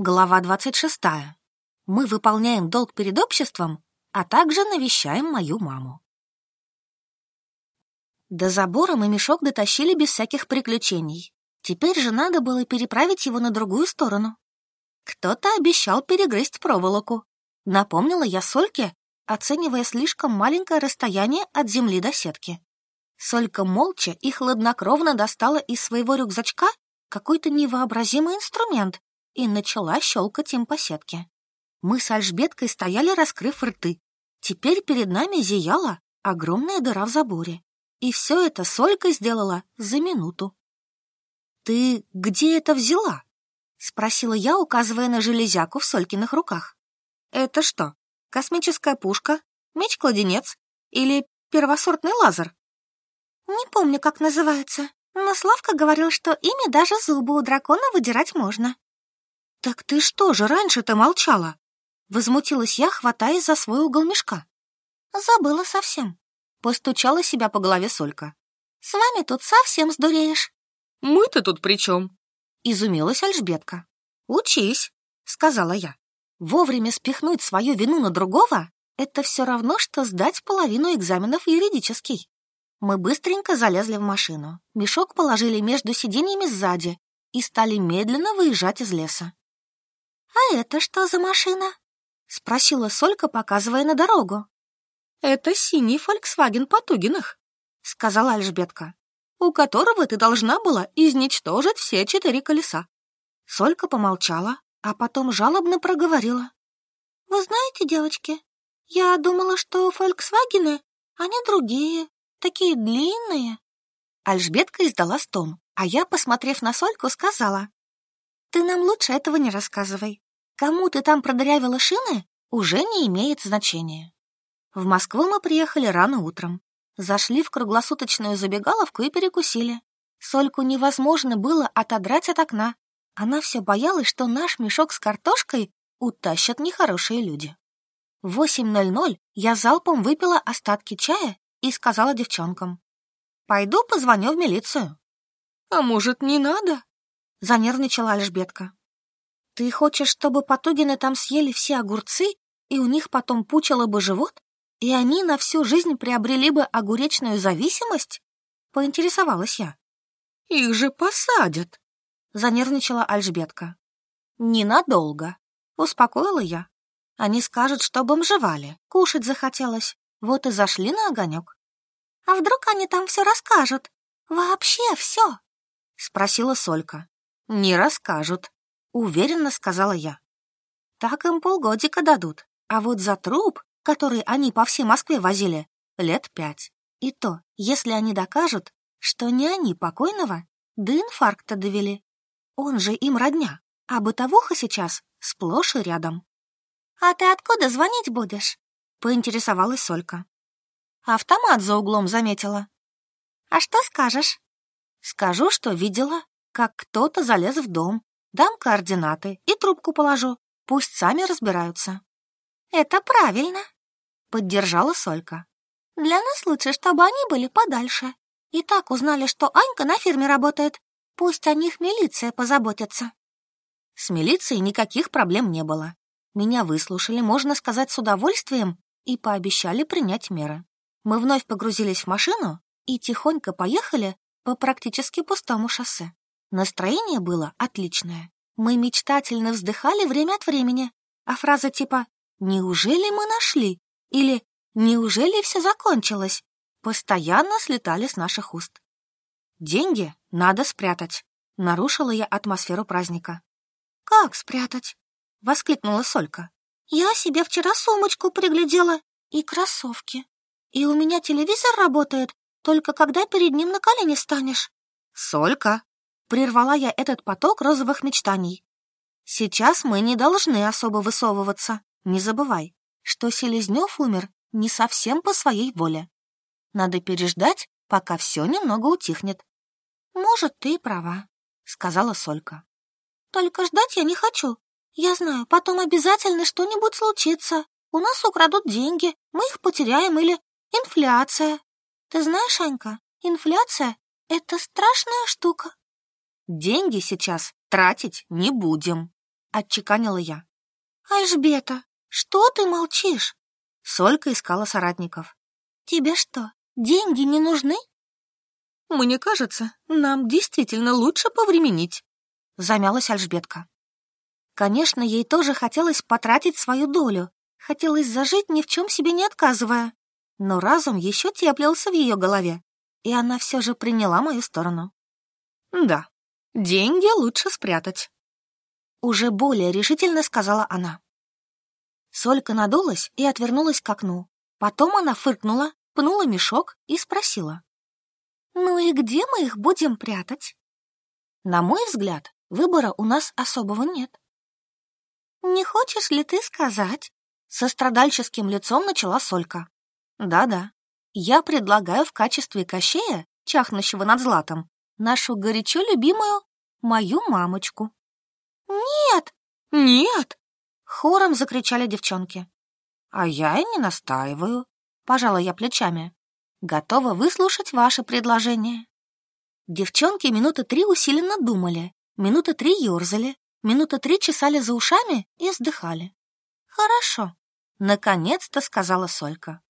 Глава 26. Мы выполняем долг перед обществом, а также навещаем мою маму. До забора мы мешок дотащили без всяких приключений. Теперь же надо было переправить его на другую сторону. Кто-то обещал перегрызть проволоку. Напомнила я Сольке, оценивая слишком маленькое расстояние от земли до сетки. Солька молча и хладнокровно достала из своего рюкзачка какой-то невообразимый инструмент и начала щелкать им по сетке. Мы с Альжбеткой стояли, раскрыв рты. Теперь перед нами зияла огромная дыра в заборе. И все это Солька сделала за минуту. «Ты где это взяла?» — спросила я, указывая на железяку в Солькиных руках. «Это что, космическая пушка, меч-кладенец или первосортный лазер?» «Не помню, как называется, но Славка говорил, что ими даже зубы у дракона выдирать можно», «Так ты что же раньше-то молчала?» Возмутилась я, хватаясь за свой угол мешка. «Забыла совсем», — постучала себя по голове Солька. «С вами тут совсем сдуреешь». «Мы-то тут при чем?» — изумилась Альжбетка. «Учись», — сказала я. «Вовремя спихнуть свою вину на другого — это все равно, что сдать половину экзаменов юридический». Мы быстренько залезли в машину, мешок положили между сиденьями сзади и стали медленно выезжать из леса. «А это что за машина?» — спросила Солька, показывая на дорогу. «Это синий Фольксваген Потугиных», — сказала Альжбетка, «у которого ты должна была изничтожить все четыре колеса». Солька помолчала, а потом жалобно проговорила. «Вы знаете, девочки, я думала, что Фольксвагены, они другие, такие длинные». Альжбетка издала стон, а я, посмотрев на Сольку, сказала. Ты нам лучше этого не рассказывай. Кому ты там продырявила шины, уже не имеет значения. В Москву мы приехали рано утром. Зашли в круглосуточную забегаловку и перекусили. Сольку невозможно было отодрать от окна. Она все боялась, что наш мешок с картошкой утащат нехорошие люди. В 8.00 я залпом выпила остатки чая и сказала девчонкам. «Пойду позвоню в милицию». «А может, не надо?» — занервничала Альжбетка. «Ты хочешь, чтобы Потугины там съели все огурцы, и у них потом пучило бы живот, и они на всю жизнь приобрели бы огуречную зависимость?» — поинтересовалась я. «Их же посадят!» — занервничала Альжбетка. «Ненадолго», — успокоила я. «Они скажут, что бомжевали, кушать захотелось, вот и зашли на огонек». «А вдруг они там все расскажут? Вообще все?» — спросила Солька. «Не расскажут», — уверенно сказала я. «Так им полгодика дадут, а вот за труп, который они по всей Москве возили, лет пять. И то, если они докажут, что не они покойного до инфаркта довели. Он же им родня, а бытовуха сейчас сплошь и рядом». «А ты откуда звонить будешь?» — поинтересовалась Солька. Автомат за углом заметила. «А что скажешь?» «Скажу, что видела, как кто-то залез в дом, дам координаты и трубку положу. Пусть сами разбираются. Это правильно, поддержала Солька. Для нас лучше, чтобы они были подальше. И так узнали, что Анька на фирме работает. Пусть о них милиция позаботится. С милицией никаких проблем не было. Меня выслушали, можно сказать, с удовольствием и пообещали принять меры. Мы вновь погрузились в машину и тихонько поехали по практически пустому шоссе. Настроение было отличное. Мы мечтательно вздыхали время от времени, а фраза типа «Неужели мы нашли?» или «Неужели все закончилось?» постоянно слетали с наших уст. «Деньги надо спрятать», — нарушила я атмосферу праздника. «Как спрятать?» — воскликнула Солька. «Я себе вчера сумочку приглядела и кроссовки. И у меня телевизор работает, только когда перед ним на колени станешь». «Солька!» Прервала я этот поток розовых мечтаний. Сейчас мы не должны особо высовываться. Не забывай, что Селезнев умер не совсем по своей воле. Надо переждать, пока все немного утихнет. Может, ты и права, сказала Солька. Только ждать я не хочу. Я знаю, потом обязательно что-нибудь случится. У нас украдут деньги, мы их потеряем или инфляция. Ты знаешь, Анька, инфляция — это страшная штука. Деньги сейчас тратить не будем, — отчеканила я. «Альжбета, что ты молчишь?» Солька искала соратников. «Тебе что, деньги не нужны?» «Мне кажется, нам действительно лучше повременить», — замялась Альжбетка. Конечно, ей тоже хотелось потратить свою долю, хотелось зажить, ни в чем себе не отказывая. Но разум еще теплился в ее голове, и она все же приняла мою сторону. «Да, деньги лучше спрятать», — уже более решительно сказала она. Солька надулась и отвернулась к окну. Потом она фыркнула, пнула мешок и спросила. «Ну и где мы их будем прятать?» На мой взгляд, выбора у нас особого нет. «Не хочешь ли ты сказать?» Со страдальческим лицом начала Солька. «Да-да, я предлагаю в качестве кощея, чахнущего над златом, нашу горячо любимую, мою мамочку». «Нет!» «Нет!» Хором закричали девчонки. «А я и не настаиваю», — пожала я плечами. «Готова выслушать ваше предложение». Девчонки минуты три усиленно думали, минуты три ерзали, минуты три чесали за ушами и вздыхали. «Хорошо», — наконец-то сказала Солька.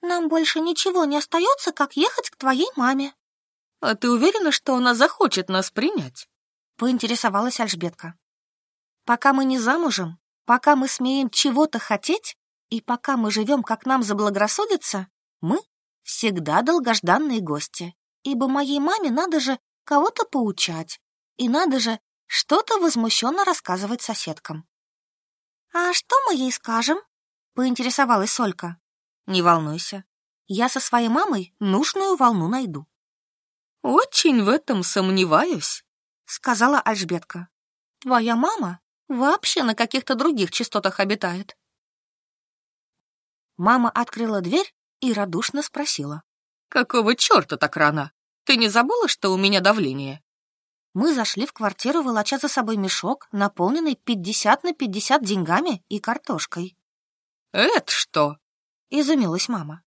«Нам больше ничего не остается, как ехать к твоей маме». «А ты уверена, что она захочет нас принять?» — поинтересовалась Альжбетка. «Пока мы не замужем, пока мы смеем чего-то хотеть, и пока мы живем, как нам заблагорассудится, мы всегда долгожданные гости, ибо моей маме надо же кого-то поучать, и надо же что-то возмущенно рассказывать соседкам. «А что мы ей скажем?» — поинтересовалась Солька. «Не волнуйся, я со своей мамой нужную волну найду». «Очень в этом сомневаюсь», — сказала Альжбетка. «Твоя мама вообще на каких-то других частотах обитает». Мама открыла дверь и радушно спросила. «Какого черта так рано? Ты не забыла, что у меня давление?» Мы зашли в квартиру, волоча за собой мешок, наполненный 50 на 50 деньгами и картошкой. «Это что?» — изумилась мама.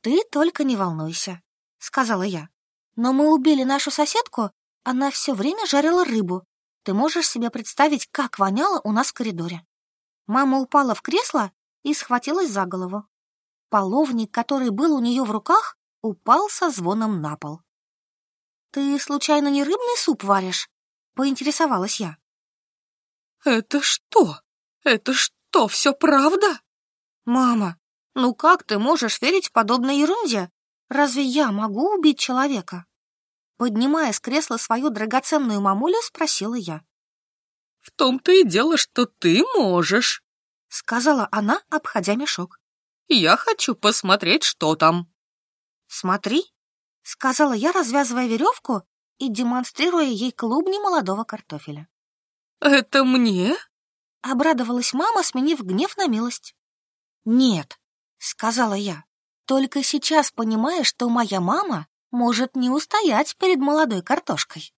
«Ты только не волнуйся», — сказала я. «Но мы убили нашу соседку, она все время жарила рыбу. Ты можешь себе представить, как воняло у нас в коридоре?» Мама упала в кресло и схватилась за голову. Половник, который был у нее в руках, упал со звоном на пол. «Ты, случайно, не рыбный суп варишь?» — поинтересовалась я. «Это что? Это что, все правда?» «Мама, ну как ты можешь верить в подобной ерунде? Разве я могу убить человека?» Поднимая с кресла свою драгоценную мамулю, спросила я. «В том-то и дело, что ты можешь», — сказала она, обходя мешок. «Я хочу посмотреть, что там». «Смотри», — сказала я, развязывая веревку и демонстрируя ей клубни молодого картофеля. «Это мне?» — обрадовалась мама, сменив гнев на милость. «Нет», — сказала я, — «только сейчас понимая, что моя мама может не устоять перед молодой картошкой».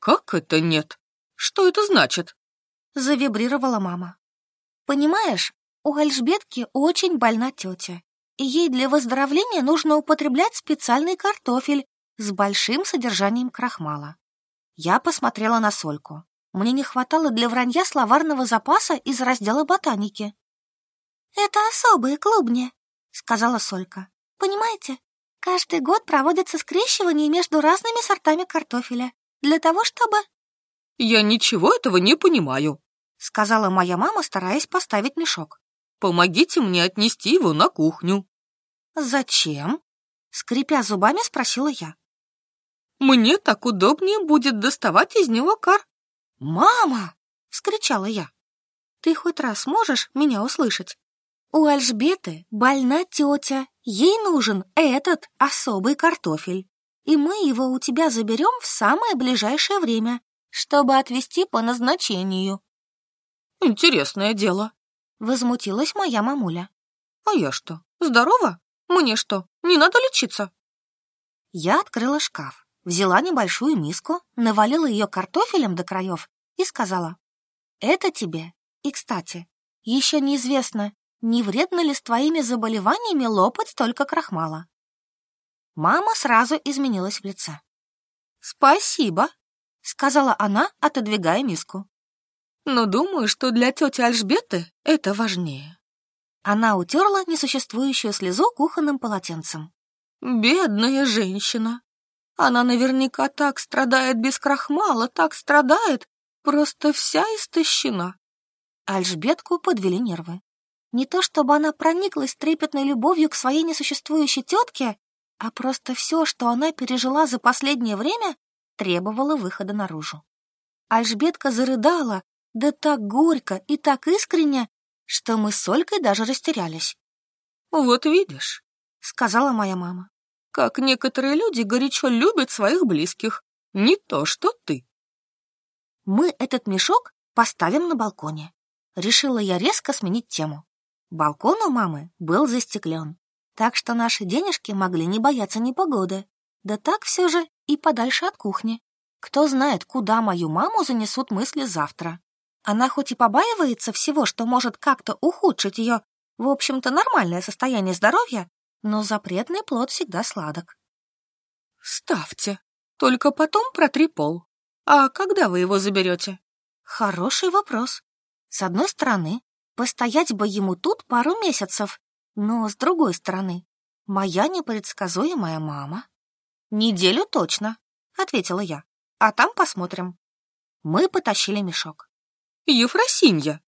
«Как это нет? Что это значит?» — завибрировала мама. «Понимаешь, у Альжбетки очень больна тетя, и ей для выздоровления нужно употреблять специальный картофель с большим содержанием крахмала. Я посмотрела на Сольку. Мне не хватало для вранья словарного запаса из раздела ботаники. «Это особые клубни», — сказала Солька. «Понимаете, каждый год проводится скрещивание между разными сортами картофеля для того, чтобы...» «Я ничего этого не понимаю», — сказала моя мама, стараясь поставить мешок. Помогите мне отнести его на кухню». «Зачем?» — скрипя зубами, спросила я. «Мне так удобнее будет доставать из него кар». «Мама!» — вскричала я. «Ты хоть раз можешь меня услышать? У Альжбеты больна тетя, ей нужен этот особый картофель, и мы его у тебя заберем в самое ближайшее время, чтобы отвезти по назначению». «Интересное дело», Возмутилась моя мамуля. А я что, здорова? Мне что, не надо лечиться? Я открыла шкаф, взяла небольшую миску, навалила ее картофелем до краев и сказала. Это тебе. И, кстати, еще неизвестно, не вредно ли с твоими заболеваниями лопать столько крахмала. Мама сразу изменилась в лице. «Спасибо», — сказала она, отодвигая миску. но думаю, что для тети Альжбеты это важнее. Она утерла несуществующую слезу кухонным полотенцем. Бедная женщина. Она наверняка так страдает без крахмала, так страдает, просто вся истощена. Альжбетку подвели нервы. Не то чтобы она прониклась трепетной любовью к своей несуществующей тетке, а просто все, что она пережила за последнее время, требовало выхода наружу. Альжбетка зарыдала, да так горько и так искренне, что мы с Олькой даже растерялись. «Вот видишь», — сказала моя мама, «как некоторые люди горячо любят своих близких, не то что ты». Мы этот мешок поставим на балконе. Решила я резко сменить тему. Балкон у мамы был застеклен, так что наши денежки могли не бояться непогоды. Да так все же и подальше от кухни. Кто знает, куда мою маму занесут мысли завтра. Она хоть и побаивается всего, что может как-то ухудшить ее, в общем-то, нормальное состояние здоровья, но запретный плод всегда сладок. Ставьте, только потом протри пол. А когда вы его заберете? Хороший вопрос. С одной стороны, постоять бы ему тут пару месяцев, но с другой стороны, моя непредсказуемая мама. Неделю точно, ответила я, а там посмотрим. Мы потащили мешок. «Ефросинья!»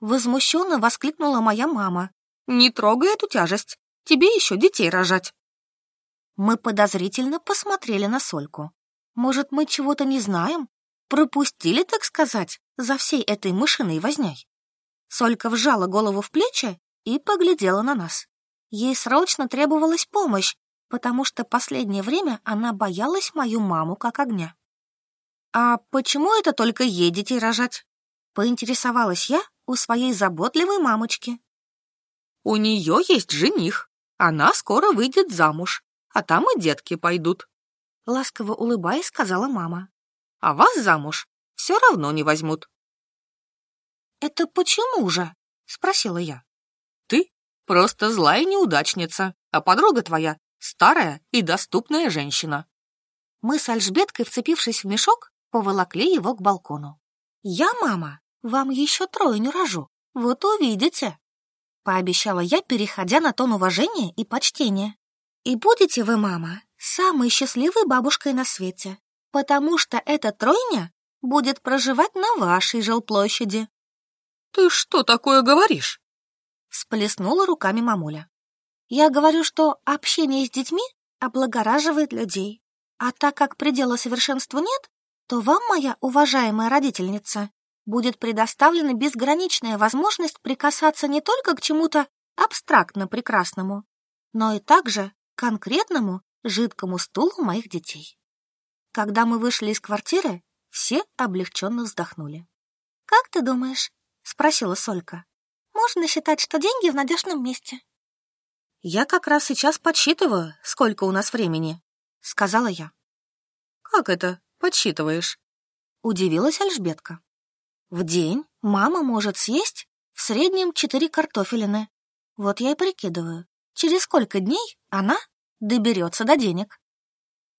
Возмущенно воскликнула моя мама. «Не трогай эту тяжесть, тебе еще детей рожать!» Мы подозрительно посмотрели на Сольку. Может, мы чего-то не знаем? Пропустили, так сказать, за всей этой мышиной возней? Солька вжала голову в плечи и поглядела на нас. Ей срочно требовалась помощь, потому что последнее время она боялась мою маму как огня. «А почему это только ей детей рожать?» Поинтересовалась я у своей заботливой мамочки. У нее есть жених. Она скоро выйдет замуж, а там и детки пойдут. Ласково улыбаясь, сказала мама. А вас замуж все равно не возьмут. Это почему же? Спросила я. Ты просто злая неудачница, а подруга твоя старая и доступная женщина. Мы с Альжбеткой, вцепившись в мешок, поволокли его к балкону. Я, мама, вам еще тройню рожу, вот увидите. Пообещала я, переходя на тон уважения и почтения. И будете вы, мама, самой счастливой бабушкой на свете, потому что эта тройня будет проживать на вашей жилплощади. Ты что такое говоришь? Всплеснула руками мамуля. Я говорю, что общение с детьми облагораживает людей. А так как предела совершенства нет, то вам, моя уважаемая родительница, будет предоставлена безграничная возможность прикасаться не только к чему-то абстрактно прекрасному, но и также конкретному жидкому стулу моих детей. Когда мы вышли из квартиры, все облегченно вздохнули. «Как ты думаешь?» — спросила Солька. «Можно считать, что деньги в надежном месте?» «Я как раз сейчас подсчитываю, сколько у нас времени», — сказала я. «Как это подсчитываешь?» — удивилась Альжбетка. В день мама может съесть в среднем четыре картофелины. Вот я и прикидываю, через сколько дней она доберется до денег.